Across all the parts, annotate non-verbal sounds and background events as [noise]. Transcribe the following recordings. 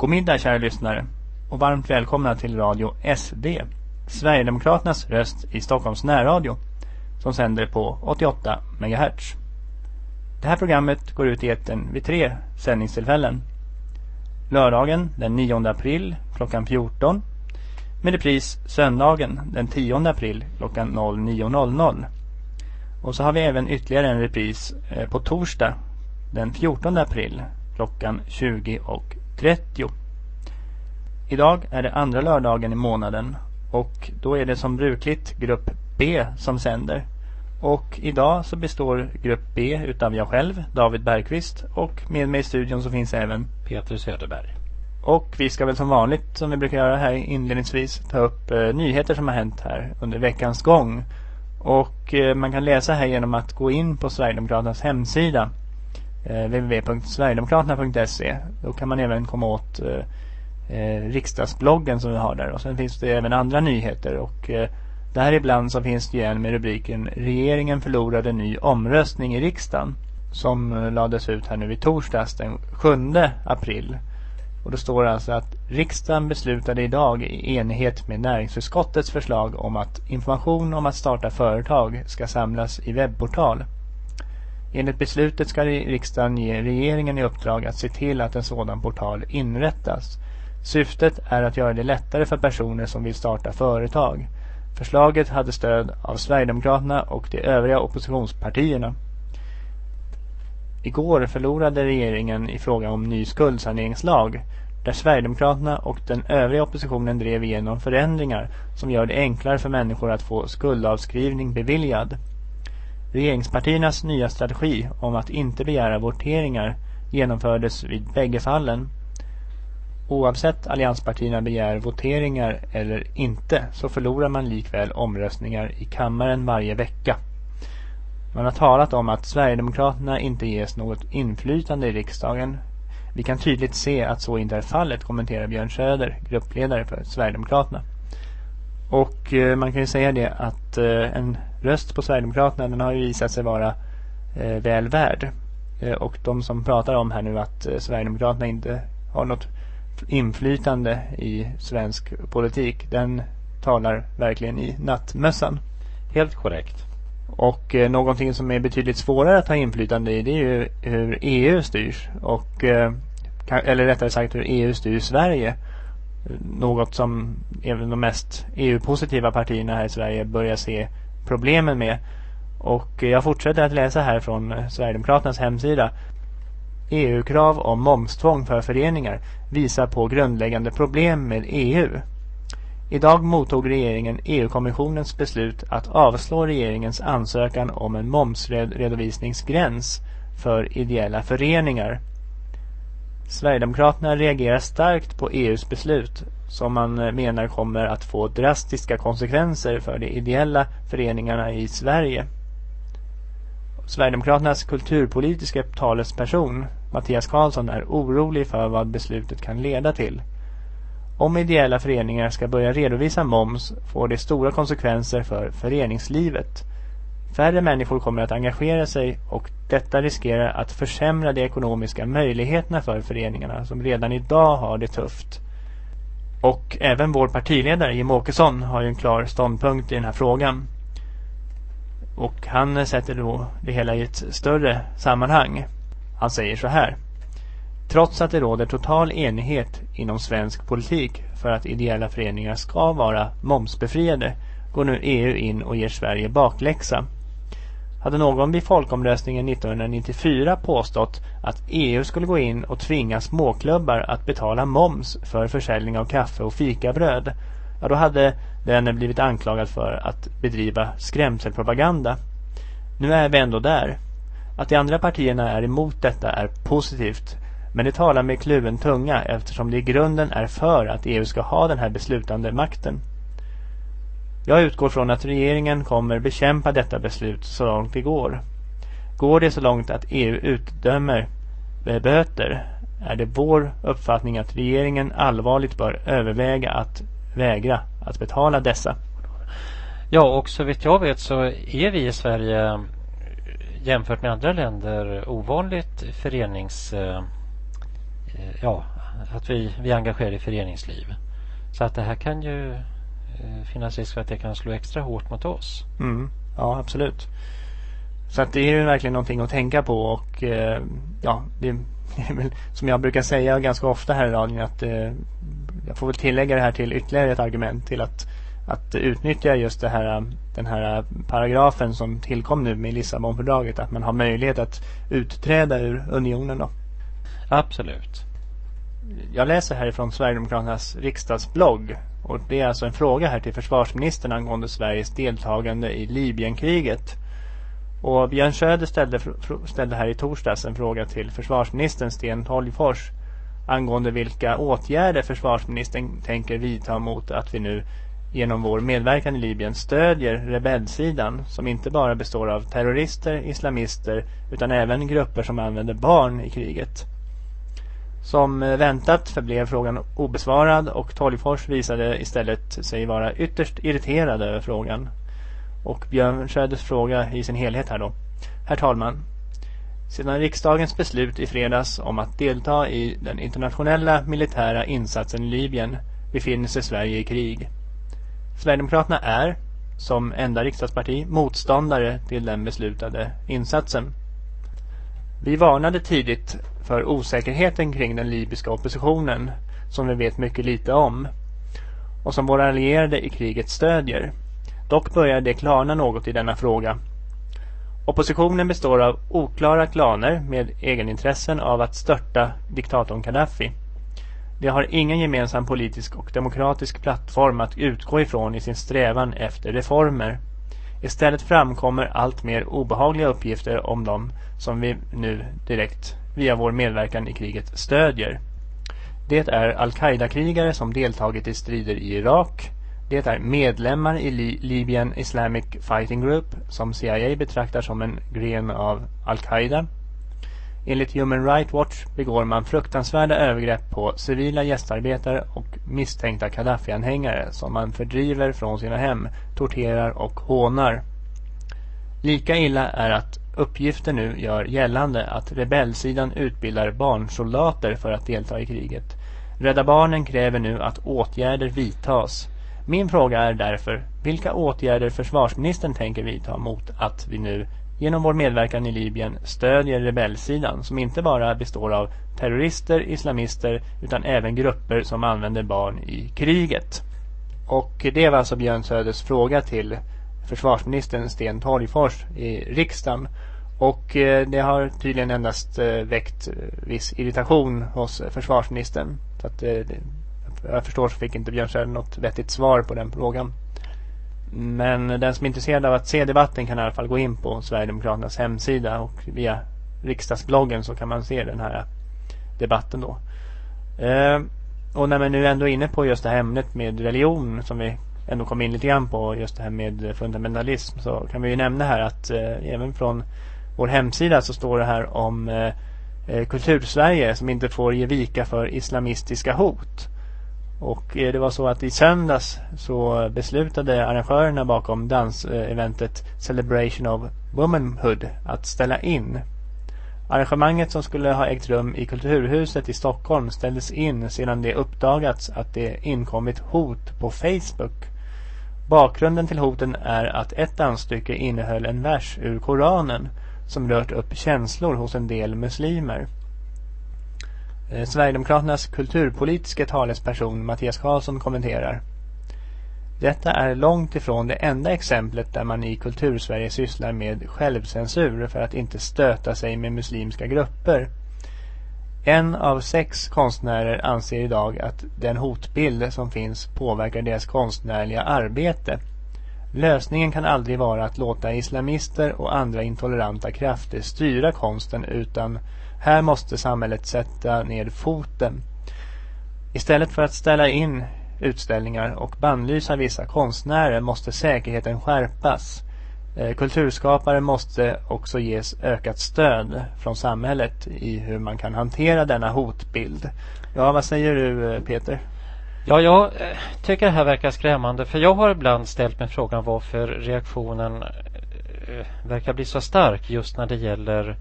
God middag kära lyssnare och varmt välkomna till Radio SD, Sverigedemokraternas röst i Stockholms närradio som sänder på 88 MHz. Det här programmet går ut i eten vid tre sändningstillfällen. Lördagen den 9 april klockan 14 med repris söndagen den 10 april klockan 09.00. Och så har vi även ytterligare en repris eh, på torsdag den 14 april klockan 20.30. Idag är det andra lördagen i månaden och då är det som brukligt grupp B som sänder. Och idag så består grupp B utav jag själv, David Bergqvist och med mig i studion så finns även Peter Söderberg. Och vi ska väl som vanligt, som vi brukar göra här inledningsvis, ta upp eh, nyheter som har hänt här under veckans gång. Och eh, man kan läsa här genom att gå in på Sverigedemokraternas hemsida Eh, www.sverigedemokraterna.se Då kan man även komma åt eh, eh, riksdagsbloggen som vi har där. Och sen finns det även andra nyheter. Och eh, där ibland så finns det ju en med rubriken Regeringen förlorade ny omröstning i riksdagen. Som eh, lades ut här nu i torsdags den 7 april. Och då står det alltså att riksdagen beslutade idag i enighet med näringsutskottets förslag om att information om att starta företag ska samlas i webbportal. Enligt beslutet ska riksdagen ge regeringen i uppdrag att se till att en sådan portal inrättas. Syftet är att göra det lättare för personer som vill starta företag. Förslaget hade stöd av Sverigedemokraterna och de övriga oppositionspartierna. Igår förlorade regeringen i fråga om ny skuldsaneringslag där Sverigedemokraterna och den övriga oppositionen drev igenom förändringar som gör det enklare för människor att få skuldavskrivning beviljad. Regeringspartiernas nya strategi om att inte begära voteringar genomfördes vid bägge fallen. Oavsett allianspartierna begär voteringar eller inte så förlorar man likväl omröstningar i kammaren varje vecka. Man har talat om att Sverigedemokraterna inte ges något inflytande i riksdagen. Vi kan tydligt se att så inte är fallet, kommenterar Björn Söder, gruppledare för Sverigedemokraterna. Och eh, man kan ju säga det att eh, en röst på Sverigedemokraterna den har ju visat sig vara eh, väl värd. Eh, och de som pratar om här nu att eh, Sverigedemokraterna inte har något inflytande i svensk politik, den talar verkligen i nattmössan. Helt korrekt. Och eh, någonting som är betydligt svårare att ha inflytande i det är ju hur EU styrs. Och, eh, eller rättare sagt hur EU styr Sverige. Något som även de mest EU-positiva partierna här i Sverige börjar se problemen med. Och jag fortsätter att läsa här från eh, Sverigedemokraternas hemsida. EU-krav om momstvång för föreningar visar på grundläggande problem med EU. Idag mottog regeringen EU-kommissionens beslut att avslå regeringens ansökan om en momsredovisningsgräns för ideella föreningar. Sverigedemokraterna reagerar starkt på EUs beslut som man eh, menar kommer att få drastiska konsekvenser för de ideella föreningarna i Sverige. Sverigedemokraternas kulturpolitiska talesperson Mattias Karlsson är orolig för vad beslutet kan leda till. Om ideella föreningar ska börja redovisa moms får det stora konsekvenser för föreningslivet. Färre människor kommer att engagera sig och detta riskerar att försämra de ekonomiska möjligheterna för föreningarna som redan idag har det tufft. Och även vår partiledare Jim Åkesson har ju en klar ståndpunkt i den här frågan. Och han sätter då det hela i ett större sammanhang. Han säger så här. Trots att det råder total enighet inom svensk politik för att ideella föreningar ska vara momsbefriade går nu EU in och ger Sverige bakläxa. Hade någon vid folkomröstningen 1994 påstått att EU skulle gå in och tvinga småklubbar att betala moms för försäljning av kaffe och fikabröd, ja då hade den blivit anklagad för att bedriva skrämselpropaganda. Nu är vi ändå där. Att de andra partierna är emot detta är positivt men det talar med kluven tunga eftersom det i grunden är för att EU ska ha den här beslutande makten. Jag utgår från att regeringen kommer bekämpa detta beslut så långt det går. Går det så långt att EU utdömer eh, böter är det vår uppfattning att regeringen allvarligt bör överväga att vägra att betala dessa. Ja, och så vitt jag vet så är vi i Sverige jämfört med andra länder ovanligt förenings... Eh, eh, ja, att vi, vi är engagerade i föreningsliv. Så att det här kan ju finnas risk för att det kan slå extra hårt mot oss. Mm. Ja, absolut. Så att det är ju verkligen någonting att tänka på och eh, ja, [laughs] det är väl som jag brukar säga ganska ofta här i radion att eh, jag får väl tillägga det här till ytterligare ett argument till att, att utnyttja just det här, den här paragrafen som tillkom nu med Lissabonfördraget att man har möjlighet att utträda ur unionen då. Absolut. Jag läser härifrån Sverigedemokraternas riksdagsblogg och det är alltså en fråga här till försvarsministern angående Sveriges deltagande i Libyenkriget. Och Björn Söder ställde, ställde här i torsdags en fråga till försvarsministern Sten Tolgfors angående vilka åtgärder försvarsministern tänker vidta mot att vi nu genom vår medverkan i Libyen stödjer rebellsidan som inte bara består av terrorister, islamister utan även grupper som använder barn i kriget. Som eh, väntat förblev frågan obesvarad och Tolgfors visade istället sig vara ytterst irriterad över frågan. Och Björn Söders fråga i sin helhet här då. Herr talman, sedan riksdagens beslut i fredags om att delta i den internationella militära insatsen i Libyen befinner sig Sverige i krig. Sverigedemokraterna är, som enda riksdagsparti, motståndare till den beslutade insatsen. Vi varnade tidigt för osäkerheten kring den libyska oppositionen som vi vet mycket lite om och som våra allierade i kriget stödjer. Dock börjar det klarna något i denna fråga. Oppositionen består av oklara klaner med egenintressen av att störta diktatorn Gaddafi. De har ingen gemensam politisk och demokratisk plattform att utgå ifrån i sin strävan efter reformer. Istället framkommer allt mer obehagliga uppgifter om dem som vi nu direkt via vår medverkan i kriget stödjer. Det är al-Qaida-krigare som deltagit i strider i Irak. Det är medlemmar i Li Libyan Islamic Fighting Group som CIA betraktar som en gren av al-Qaida. Enligt Human Rights Watch begår man fruktansvärda övergrepp på civila gästarbetare och misstänkta Gaddafi-anhängare som man fördriver från sina hem, torterar och hånar. Lika illa är att uppgifter nu gör gällande att rebellsidan utbildar barnsoldater för att delta i kriget. Rädda Barnen kräver nu att åtgärder vidtas. Min fråga är därför vilka åtgärder försvarsministern tänker vidta mot att vi nu genom vår medverkan i Libyen stödjer rebellsidan som inte bara består av terrorister, islamister utan även grupper som använder barn i kriget. Och det var alltså Björn Söders fråga till försvarsministern Sten Tolgfors i riksdagen. Och eh, det har tydligen endast eh, väckt eh, viss irritation hos försvarsministern. Så att, jag förstår så fick inte Björn Söder något vettigt svar på den frågan. Men den som är intresserad av att se debatten kan i alla fall gå in på Sverigedemokraternas hemsida och via riksdagsbloggen så kan man se den här debatten då. Eh, och när man nu ändå är inne på just det här ämnet med religion som vi ändå kom in lite grann på just det här med fundamentalism så kan vi ju nämna här att eh, även från vår hemsida så står det här om eh, Kultursverige som inte får ge vika för islamistiska hot. Och eh, det var så att i söndags så beslutade arrangörerna bakom danseventet Celebration of Womanhood att ställa in. Arrangemanget som skulle ha ägt rum i Kulturhuset i Stockholm ställdes in sedan det uppdagats att det inkommit hot på Facebook Bakgrunden till hoten är att ett dansstycke innehöll en vers ur Koranen som rört upp känslor hos en del muslimer. Eh, Sverigedemokraternas kulturpolitiska talesperson Mattias Karlsson kommenterar. Detta är långt ifrån det enda exemplet där man i kultursverige sysslar med självcensur för att inte stöta sig med muslimska grupper. En av sex konstnärer anser idag att den hotbild som finns påverkar deras konstnärliga arbete. Lösningen kan aldrig vara att låta islamister och andra intoleranta krafter styra konsten utan här måste samhället sätta ner foten. Istället för att ställa in utställningar och bannlysa vissa konstnärer måste säkerheten skärpas. Eh, kulturskapare måste också ges ökat stöd från samhället i hur man kan hantera denna hotbild. Ja, vad säger du eh, Peter? Ja, jag eh, tycker det här verkar skrämmande för jag har ibland ställt mig frågan varför reaktionen verkar bli så stark just när det gäller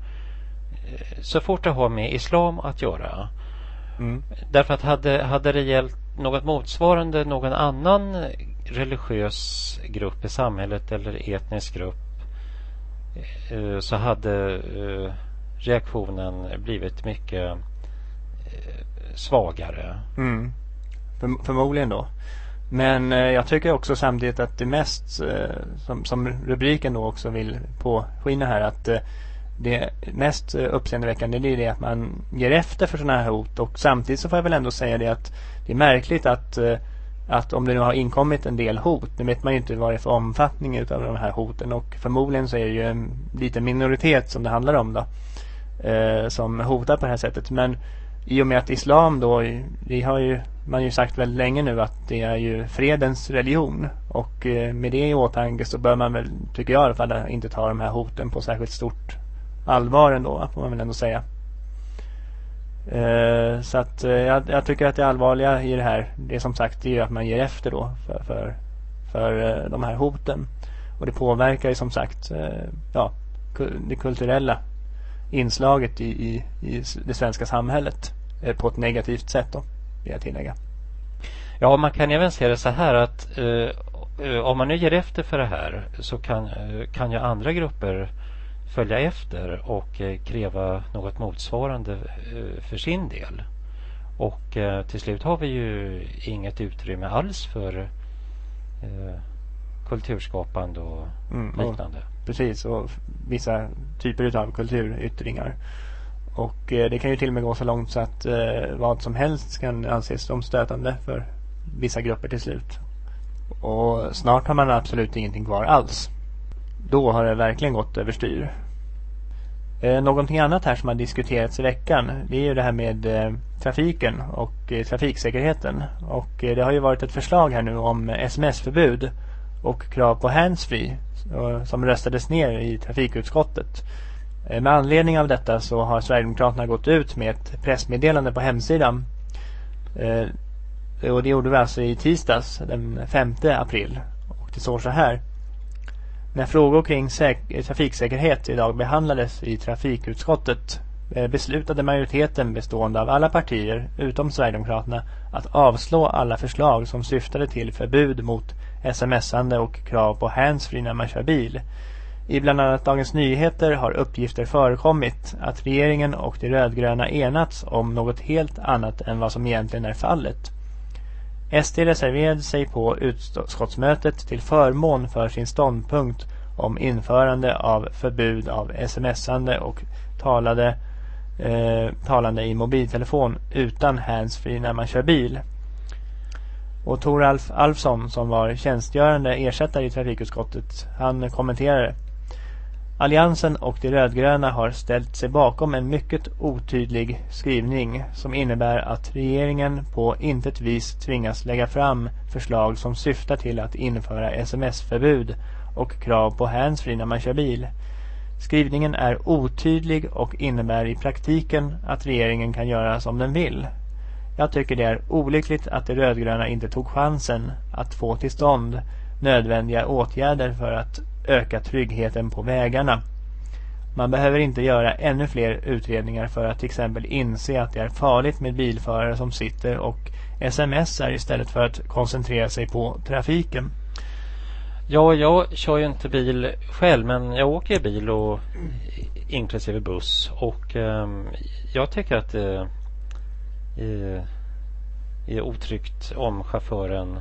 så fort det har med islam att göra. Mm. Därför att hade, hade det gällt något motsvarande någon annan religiös grupp i samhället eller etnisk grupp eh, så hade eh, reaktionen blivit mycket eh, svagare. Mm. För, förmodligen då. Men eh, jag tycker också samtidigt att det mest, eh, som, som, rubriken då också vill påskina här, att eh, det mest uppseendeväckande det är det att man ger efter för sådana här hot. Och samtidigt så får jag väl ändå säga det att det är märkligt att eh, att om det nu har inkommit en del hot, nu vet man ju inte vad det är för omfattning utav de här hoten. Och förmodligen så är det ju en liten minoritet som det handlar om då eh, som hotar på det här sättet. Men i och med att islam då, det har ju man ju sagt väldigt länge nu att det är ju fredens religion. Och eh, med det i åtanke så bör man väl, tycker jag i alla fall, inte ta de här hoten på särskilt stort allvar ändå, får man väl ändå säga. Eh, så att eh, jag, jag, tycker att det allvarliga i det här, det som sagt, det är ju att man ger efter då för, för, för eh, de här hoten. Och det påverkar ju som sagt eh, ja, det kulturella inslaget i, i, i det svenska samhället eh, på ett negativt sätt då vill jag tillägga. Ja, man kan även se det så här att eh, om man nu ger efter för det här så kan, kan ju andra grupper följa efter och eh, kräva något motsvarande eh, för sin del. Och eh, till slut har vi ju inget utrymme alls för kulturskapande och mm, liknande. Och, precis, och vissa typer av kulturyttringar. Och det kan ju till och med gå så långt så att vad som helst kan anses som stötande för vissa grupper till slut. Och snart har man absolut ingenting kvar alls. Då har det verkligen gått överstyr. Eh, någonting annat här som har diskuterats i veckan det är ju det här med eh, trafiken och eh, trafiksäkerheten. Och eh, det har ju varit ett förslag här nu om sms-förbud och krav på handsfree eh, som röstades ner i trafikutskottet. Eh, med anledning av detta så har Sverigedemokraterna gått ut med ett pressmeddelande på hemsidan. Eh, och det gjorde vi alltså i tisdags den 5 april. Och det står så här. När frågor kring trafiksäkerhet idag behandlades i trafikutskottet eh, beslutade majoriteten bestående av alla partier utom Sverigedemokraterna att avslå alla förslag som syftade till förbud mot smsande och krav på handsfree när man kör bil. I bland annat Dagens Nyheter har uppgifter förekommit att regeringen och de rödgröna enats om något helt annat än vad som egentligen är fallet. SD reserverade sig på utskottsmötet till förmån för sin ståndpunkt om införande av förbud av smsande och talade, eh, talande i mobiltelefon utan handsfree när man kör bil. Och Toralf Alfsson som var tjänstgörande ersättare i trafikutskottet, han kommenterade Alliansen och de rödgröna har ställt sig bakom en mycket otydlig skrivning som innebär att regeringen på intet vis tvingas lägga fram förslag som syftar till att införa sms-förbud och krav på handsfree när man kör bil. Skrivningen är otydlig och innebär i praktiken att regeringen kan göra som den vill. Jag tycker det är olyckligt att de rödgröna inte tog chansen att få till stånd nödvändiga åtgärder för att öka tryggheten på vägarna. Man behöver inte göra ännu fler utredningar för att till exempel inse att det är farligt med bilförare som sitter och smsar istället för att koncentrera sig på trafiken. Ja, jag kör ju inte bil själv men jag åker bil och inklusive buss och eh, jag tycker att det är, är otryggt om chauffören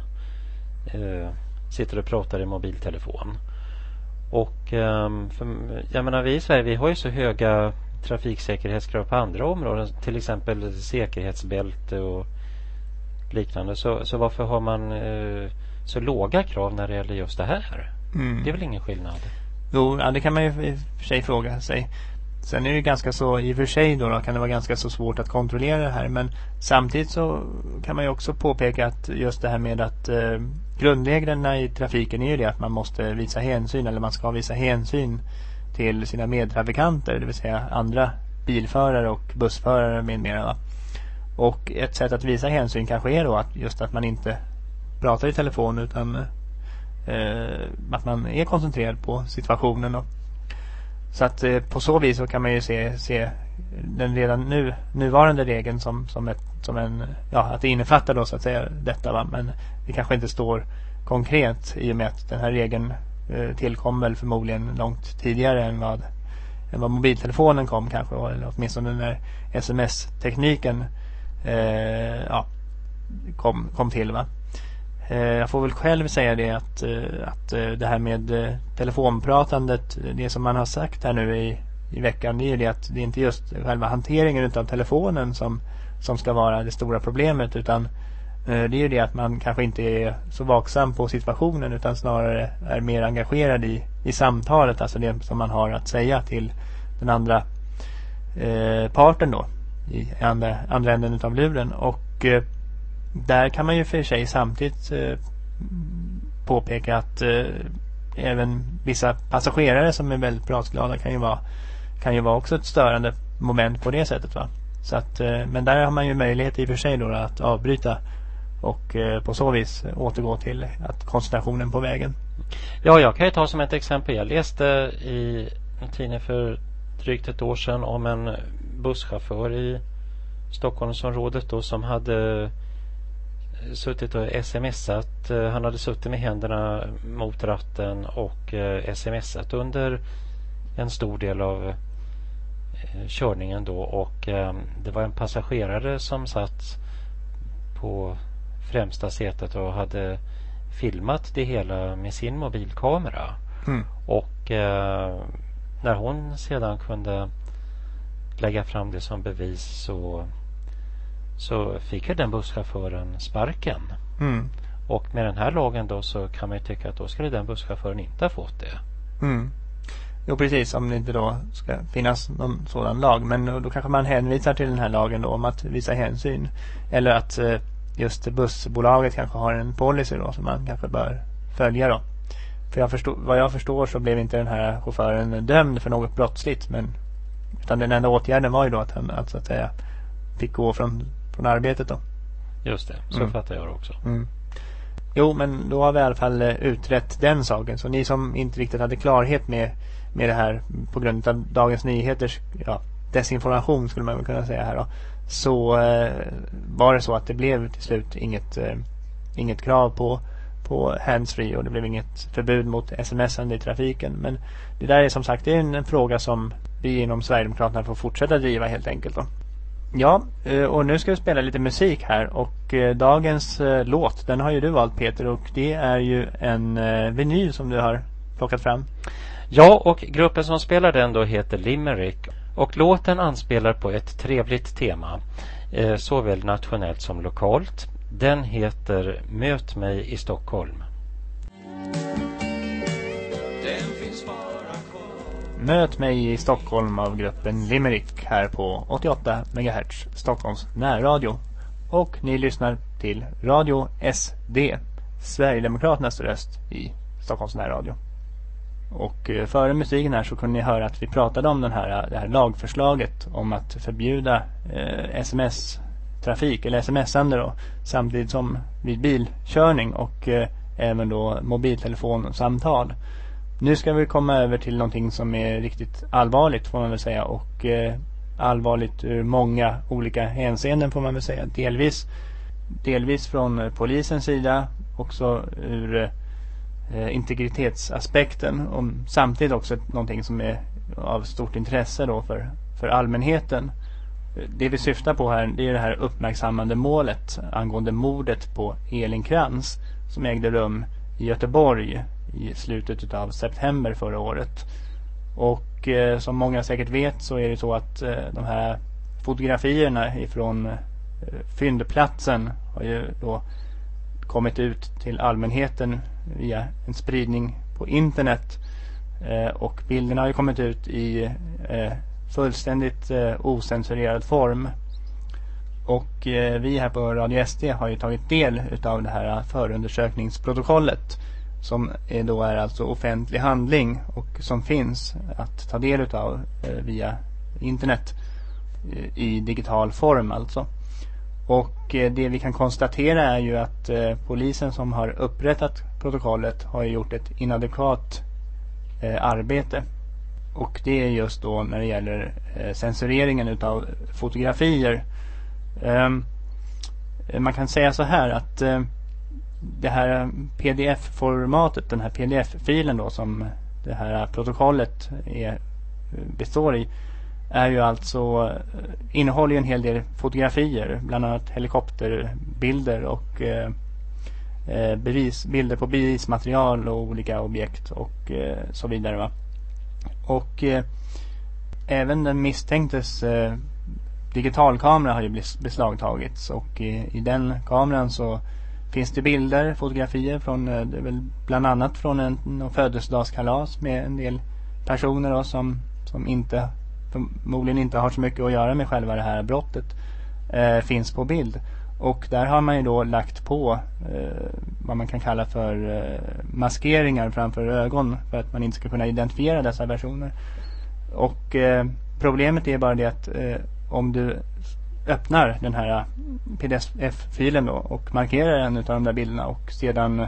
eh, sitter och pratar i mobiltelefon. Och um, för, jag menar vi i Sverige vi har ju så höga trafiksäkerhetskrav på andra områden. Till exempel säkerhetsbälte och liknande. Så, så varför har man uh, så låga krav när det gäller just det här? Mm. Det är väl ingen skillnad? Jo, ja, det kan man ju i och för sig fråga sig. Sen är det ganska så, i och för sig då, då, kan det vara ganska så svårt att kontrollera det här. Men samtidigt så kan man ju också påpeka att just det här med att eh, grundreglerna i trafiken är ju det att man måste visa hänsyn eller man ska visa hänsyn till sina medtrafikanter, det vill säga andra bilförare och bussförare med mera. Och ett sätt att visa hänsyn kanske är då att just att man inte pratar i telefon utan eh, att man är koncentrerad på situationen. Då. så att eh, på så vis så kan man ju se, se den redan nu nuvarande regeln som, som, ett, som en, ja att det innefattar då så att säga detta va. Men det kanske inte står konkret i och med att den här regeln eh, tillkom väl förmodligen långt tidigare än vad, än vad mobiltelefonen kom kanske. Eller åtminstone när sms-tekniken eh, ja, kom, kom till va. Eh, jag får väl själv säga det att, eh, att eh, det här med eh, telefonpratandet, det som man har sagt här nu i, i veckan, det är ju det att det är inte just själva hanteringen utav telefonen som, som ska vara det stora problemet utan eh, det är ju det att man kanske inte är så vaksam på situationen utan snarare är mer engagerad i, i samtalet, alltså det som man har att säga till den andra eh, parten då i andra, andra änden utav luren. Och eh, där kan man ju för sig samtidigt eh, påpeka att eh, även vissa passagerare som är väldigt pratglada kan ju vara kan ju vara också ett störande moment på det sättet va. Så att, eh, men där har man ju möjlighet i och för sig då att avbryta och eh, på så vis återgå till att koncentrationen på vägen. Ja, jag kan ju ta som ett exempel. Jag läste i en tidning för drygt ett år sedan om en busschaufför i Stockholmsområdet då som hade eh, suttit och smsat. Han hade suttit med händerna mot ratten och smsat under en stor del av körningen då och det var en passagerare som satt på främsta sätet och hade filmat det hela med sin mobilkamera. Mm. Och när hon sedan kunde lägga fram det som bevis så så fick ju den busschauffören sparken. Mm. Och med den här lagen då så kan man ju tycka att då skulle den busschauffören inte ha fått det. Mm. Jo precis, om det inte då ska finnas någon sådan lag. Men då kanske man hänvisar till den här lagen då om att visa hänsyn. Eller att eh, just bussbolaget kanske har en policy då som man kanske bör följa då. För jag förstår, vad jag förstår så blev inte den här chauffören dömd för något brottsligt. Men, utan den enda åtgärden var ju då att han alltså att säga fick gå från från arbetet då. Just det, så mm. fattar jag det också. Mm. Jo, men då har vi i alla fall eh, utrett den saken. Så ni som inte riktigt hade klarhet med, med det här på grund av Dagens Nyheters ja, desinformation skulle man väl kunna säga här då. Så eh, var det så att det blev till slut inget, eh, inget krav på, på handsfree och det blev inget förbud mot smsande i trafiken. Men det där är som sagt det är en, en fråga som vi inom Sverigedemokraterna får fortsätta driva helt enkelt då. Ja, eh, och nu ska vi spela lite musik här och eh, dagens eh, låt den har ju du valt Peter och det är ju en vinyl som du har plockat fram. Ja, och gruppen som spelar den då heter Limerick och låten anspelar på ett trevligt tema såväl nationellt som lokalt. Den heter Möt mig i Stockholm. Möt mig i Stockholm av gruppen Limerick här på 88 MHz Stockholms närradio. Och ni lyssnar till Radio SD, Sverigedemokraternas röst i Stockholms närradio. Och eh, före musiken här så kunde ni höra att vi pratade om den här, eh, det här lagförslaget om att förbjuda eh, sms-trafik eller smsande då samtidigt som vid bilkörning och eh, även då mobiltelefonsamtal. Nu ska vi komma över till någonting som är riktigt allvarligt får man väl säga och eh, allvarligt ur många olika hänseenden får man väl säga. Delvis, delvis från polisens sida, också ur eh, Eh, integritetsaspekten och samtidigt också någonting som är av stort intresse då för, för allmänheten. Det vi syftar på här det är det här uppmärksammande målet angående mordet på Elin Krantz som ägde rum i Göteborg i slutet av september förra året. Och eh, som många säkert vet så är det så att eh, de här fotografierna ifrån eh, fyndplatsen har ju då kommit ut till allmänheten via en spridning på internet. Eh, och bilderna har ju kommit ut i eh, fullständigt eh, osensurerad form. Och eh, vi här på Radio SD har ju tagit del utav det här förundersökningsprotokollet som är då är alltså offentlig handling och som finns att ta del utav eh, via internet eh, i digital form alltså. Och eh, det vi kan konstatera är ju att eh, polisen som har upprättat protokollet har gjort ett inadekvat eh, arbete. och det är just då när det gäller censureringen utav fotografier. Ehm, man kan säga så här att det här pdf-formatet, den här pdf-filen då som det här protokollet är, består i är ju alltså eh, innehåller ju en hel del fotografier, bland annat helikopterbilder och eh, eh, bevis, bilder på bevismaterial och olika objekt och eh, så vidare. Va? Och eh, även den misstänktes eh, digitalkamera har ju beslagtagits och i, i den kameran så finns det bilder, fotografier från det det väl bland annat från en, en födelsedagskalas med en del personer då, som, som inte förmodligen inte har så mycket att göra med själva det här brottet eh, finns på bild. Och där har man ju då lagt på eh, vad man kan kalla för eh, maskeringar framför ögon för att man inte ska kunna identifiera dessa personer. Och eh, problemet är bara det att eh, om du öppnar den här pdf-filen då och markerar en av de där bilderna och sedan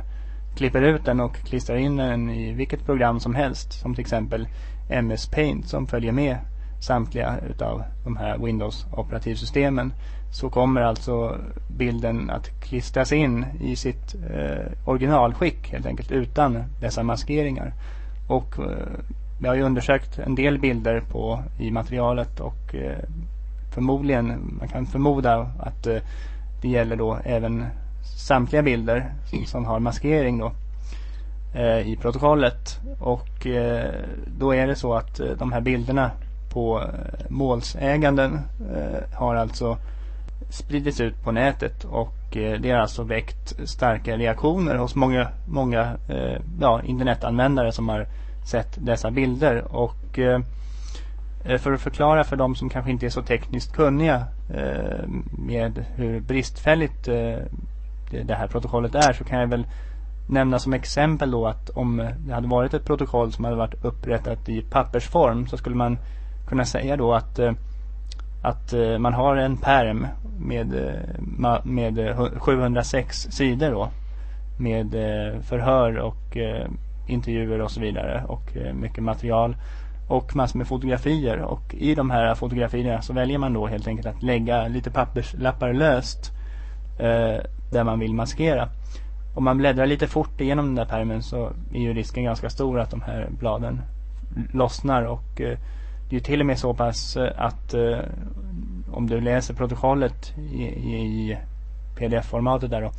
klipper ut den och klistrar in den i vilket program som helst som till exempel MS Paint som följer med samtliga utav de här Windows operativsystemen så kommer alltså bilden att klistras in i sitt eh, originalskick helt enkelt utan dessa maskeringar. Och eh, vi har ju undersökt en del bilder på i materialet och eh, förmodligen, man kan förmoda att eh, det gäller då även samtliga bilder som, som har maskering då eh, i protokollet. Och eh, då är det så att eh, de här bilderna på eh, målsäganden eh, har alltså spridits ut på nätet och eh, det har alltså väckt starka reaktioner hos många, många ja, internetanvändare som har sett dessa bilder. Och Eh, för att förklara för de som kanske inte är så tekniskt kunniga eh, med hur bristfälligt eh, det här protokollet är så kan jag väl nämna som exempel då att om det hade varit ett protokoll som hade varit upprättat i pappersform så skulle man kunna säga då att eh, att eh, man har en perm med, eh, med 706 sidor då med förhör och intervjuer och så vidare och mycket material och massor med fotografier och i de här fotografierna så väljer man då helt enkelt att lägga lite papperslappar löst eh, där man vill maskera. Om man bläddrar lite fort igenom den där permen så är ju risken ganska stor att de här bladen lossnar och eh, det är ju till och med så pass eh, att eh, om du läser protokollet i, i pdf-formatet där då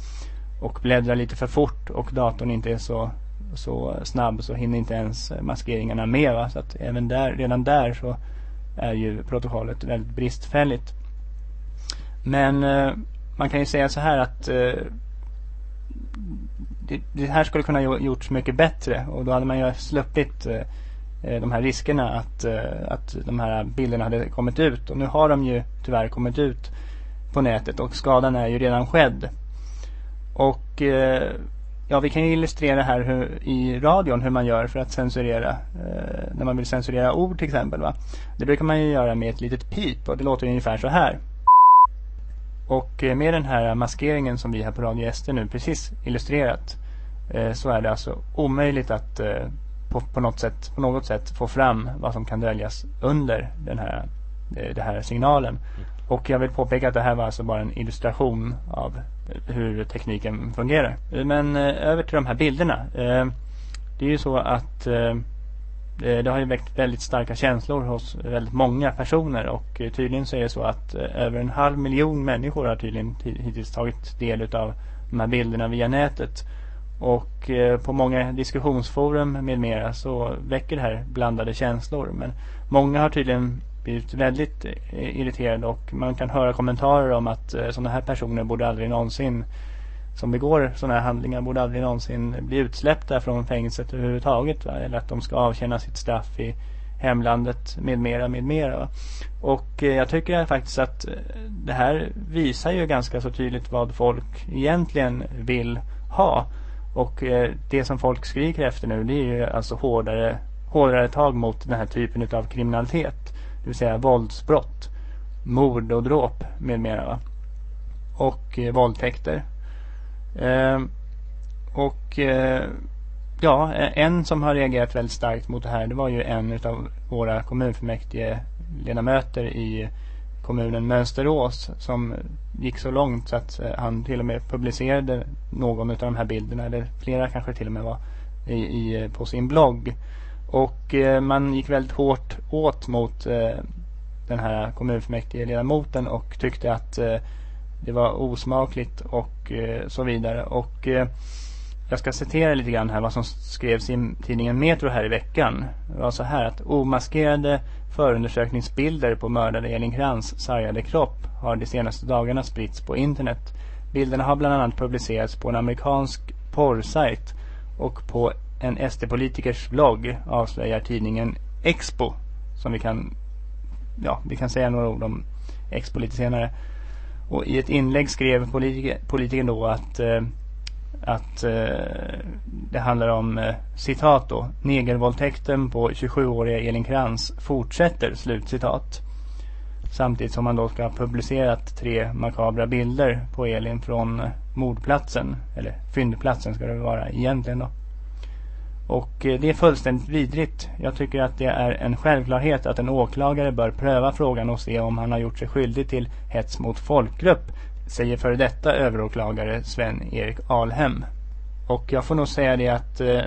och bläddrar lite för fort och datorn inte är så så snabb så hinner inte ens maskeringarna med. Va? Så att även där, redan där så är ju protokollet väldigt bristfälligt. Men eh, man kan ju säga så här att eh, det, det, här skulle kunna gjorts mycket bättre och då hade man ju sluppit eh, Eh, de här riskerna att, eh, att de här bilderna hade kommit ut. Och nu har de ju tyvärr kommit ut på nätet och skadan är ju redan skedd. Och eh, Ja, vi kan ju illustrera här hur, i radion hur man gör för att censurera. När man vill censurera ord till exempel. Va? Det brukar man ju göra med ett litet pip och det låter ungefär så här. Och med den här maskeringen som vi här på Radio SD nu precis illustrerat så är det alltså omöjligt att på, på, något sätt, på något sätt få fram vad som kan döljas under den här, eh, den här signalen. Och jag vill påpeka att det här var alltså bara en illustration av hur tekniken fungerar. Men eh, över till de här bilderna. Eh, det är ju så att det har ju väckt väldigt starka känslor hos väldigt många personer och tydligen så är det så att över en halv miljon människor har tydligen hittills tagit del av de här bilderna via nätet. Och eh, på många diskussionsforum med mera så väcker det här blandade känslor. Men många har tydligen blivit väldigt eh, och man kan höra kommentarer om att eh, sådana här personer borde aldrig någonsin som begår sådana här handlingar borde aldrig någonsin bli utsläppta från fängelset överhuvudtaget. Va? Eller att de ska avtjäna sitt straff i hemlandet med mera, med mera. Va? Och eh, jag tycker faktiskt att eh, det här visar ju ganska så tydligt vad folk egentligen vill ha. Och eh, det som folk skriker efter nu det är ju alltså hårdare, hårdare tag mot den här typen av kriminalitet det vill säga våldsbrott, mord och dråp med mera. Va? Och eh, våldtäkter. Eh, och eh, ja, en som har reagerat väldigt starkt mot det här det var ju en av våra kommunfullmäktige ledamöter i kommunen Mönsterås som gick så långt så att eh, han till och med publicerade någon av de här bilderna eller flera kanske till och med var i, i eh, på sin blogg. Och eh, man gick väldigt hårt åt mot eh, den här kommunfullmäktige ledamoten och tyckte att eh, det var osmakligt och eh, så vidare. Och eh, jag ska citera lite grann här vad som skrevs i tidningen Metro här i veckan. Det var så här att omaskerade förundersökningsbilder på mördade Elin Krantz sargade kropp har de senaste dagarna spritts på internet. Bilderna har bland annat publicerats på en amerikansk porrsajt och på en SD-politikers blogg avslöjar tidningen Expo som vi kan ja, vi kan säga några ord om Expo lite senare. Och i ett inlägg skrev politiker, politikern då att eh, att eh, det handlar om eh, citat då. Negervåldtäkten på 27-åriga Elin Krantz fortsätter, slutcitat. Samtidigt som man då ska ha publicerat tre makabra bilder på Elin från eh, mordplatsen. Eller fyndplatsen ska det vara egentligen då. Och eh, det är fullständigt vidrigt. Jag tycker att det är en självklarhet att en åklagare bör pröva frågan och se om han har gjort sig skyldig till hets mot folkgrupp säger före detta överåklagare Sven-Erik Alhem. Och jag får nog säga det att eh,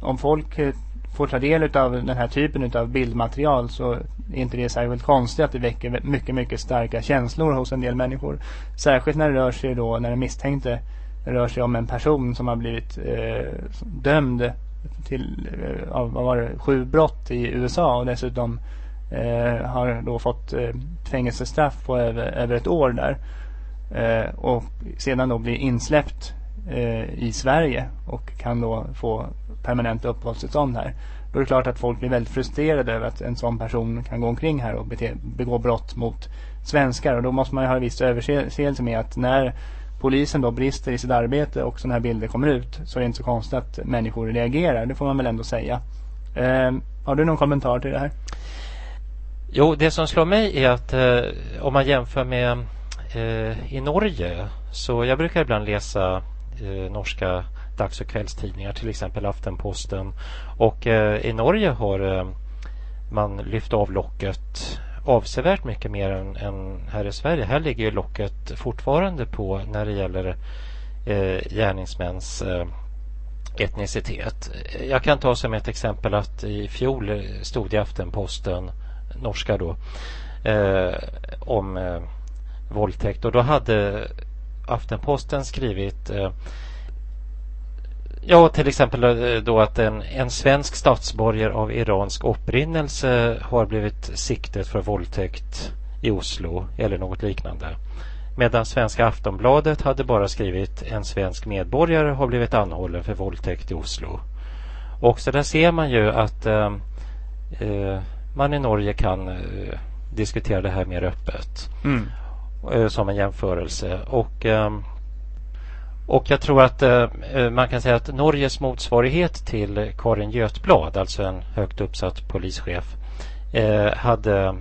om folk eh, får ta del av den här typen av bildmaterial så är inte det särskilt konstigt att det väcker mycket, mycket starka känslor hos en del människor. Särskilt när det rör sig då, när det misstänkte rör sig om en person som har blivit eh, dömd till eh, av vad var det, sju brott i USA och dessutom eh, har då fått eh, fängelsestraff på över, över ett år där. Eh, och sedan då blir insläppt eh, i Sverige och kan då få permanent uppehållstillstånd här. Då är det klart att folk blir väldigt frustrerade över att en sån person kan gå omkring här och bete, begå brott mot svenskar. Och då måste man ju ha viss överseelse med att när polisen då brister i sitt arbete och sådana här bilder kommer ut så är det inte så konstigt att människor reagerar. Det får man väl ändå säga. Eh, har du någon kommentar till det här? Jo, det som slår mig är att eh, om man jämför med Eh, i Norge så jag brukar ibland läsa eh, norska dags och kvällstidningar, till exempel Aftenposten. Och eh, i Norge har eh, man lyft av locket avsevärt mycket mer än, än, här i Sverige. Här ligger ju locket fortfarande på när det gäller eh, gärningsmäns eh, etnicitet. Jag kan ta som ett exempel att i fjol stod i Aftenposten, norska då, eh, om eh, våldtäkt och då hade Aftenposten skrivit eh, Ja, till exempel eh, då att en, en svensk statsborgare av iransk upprinnelse har blivit siktet för våldtäkt i Oslo eller något liknande. Medan svenska Aftonbladet hade bara skrivit en svensk medborgare har blivit anhållen för våldtäkt i Oslo. Och så där ser man ju att eh, eh man i Norge kan eh, diskutera det här mer öppet. Mm. Eh, som en jämförelse. Och, ehm, och jag tror att eh, eh, man kan säga att Norges motsvarighet till Karin Götblad, alltså en högt uppsatt polischef, hade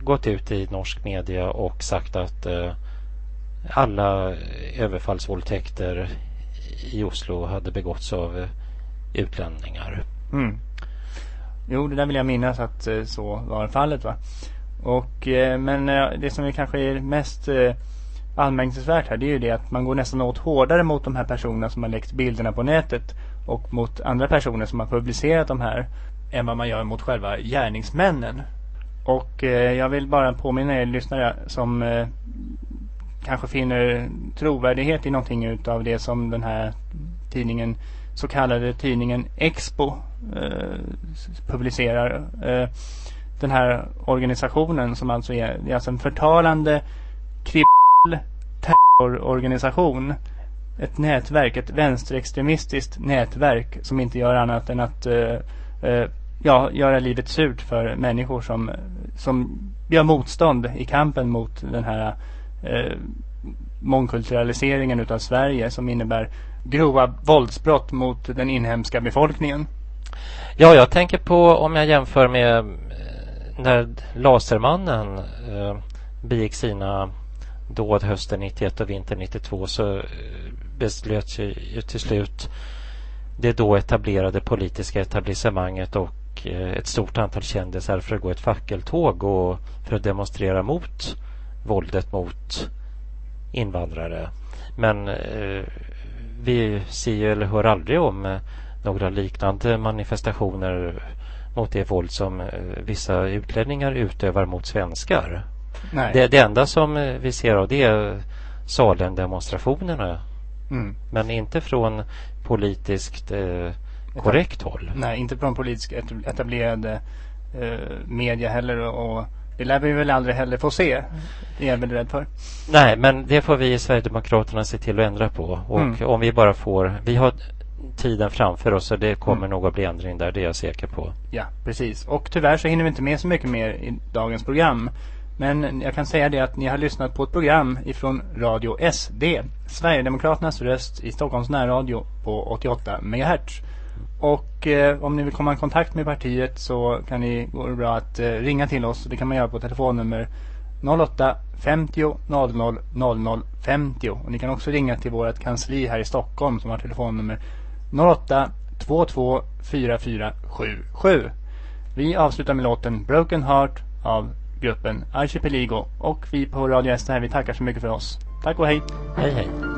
gått ut i norsk media och sagt att alla överfallsvåldtäkter i Oslo hade begåtts av utlänningar. Mm. Jo, det där vill jag minnas att så var fallet va? Och, eh, men eh, det som är kanske är mest eh, anmärkningsvärt här det är ju det att man går nästan åt hårdare mot de här personerna som har läckt bilderna på nätet och mot andra personer som har publicerat de här än vad man gör mot själva gärningsmännen. Och jag vill bara påminna er lyssnare som kanske finner trovärdighet i någonting utav det som den här tidningen så kallade tidningen Expo eh, publicerar. Den här organisationen som alltså är, är alltså en förtalande kriminell terrororganisation. Ett nätverk, ett vänsterextremistiskt nätverk som inte gör annat än att uh, uh, ja, göra livet surt för människor som, som gör motstånd i kampen mot den här uh, mångkulturaliseringen utav Sverige som innebär grova våldsbrott mot den inhemska befolkningen. Ja, jag tänker på om jag jämför med när Lasermannen eh, begick sina dåd hösten 91 och vintern 92 så eh, beslöt ju till slut det då etablerade politiska etablissemanget och eh, ett stort antal kändisar för att gå ett fackeltåg och för att demonstrera mot våldet mot invandrare. Men eh, vi ser eller hör aldrig om eh, några liknande manifestationer mot det våld som eh, vissa utlänningar utövar mot svenskar. Det, det, enda som eh, vi ser av det är Salem-demonstrationerna. Mm. Men inte från politiskt eh, korrekt håll. Nej, inte från politiskt etablerade eh, media heller. Och det lär vi väl aldrig heller få se. Det är jag väl rädd för. Nej, men det får vi i Sverigedemokraterna se till att ändra på. Och mm. om vi bara får... Vi har tiden framför oss och det kommer mm. nog att bli ändring där, det är jag säker på. Ja, precis. Och tyvärr så hinner vi inte med så mycket mer i dagens program. Men jag kan säga det att ni har lyssnat på ett program ifrån Radio SD, Sverigedemokraternas röst i Stockholms närradio på 88 MHz. Och eh, om ni vill komma i kontakt med partiet så kan ni gå det bra att eh, ringa till oss. Det kan man göra på telefonnummer 08 50 00 00 50. Och ni kan också ringa till vårt kansli här i Stockholm som har telefonnummer 08 22 44 77. Vi avslutar med låten Broken Heart av gruppen Archipelago och vi på Radio S här vi tackar så mycket för oss. Tack och hej! Hej hej!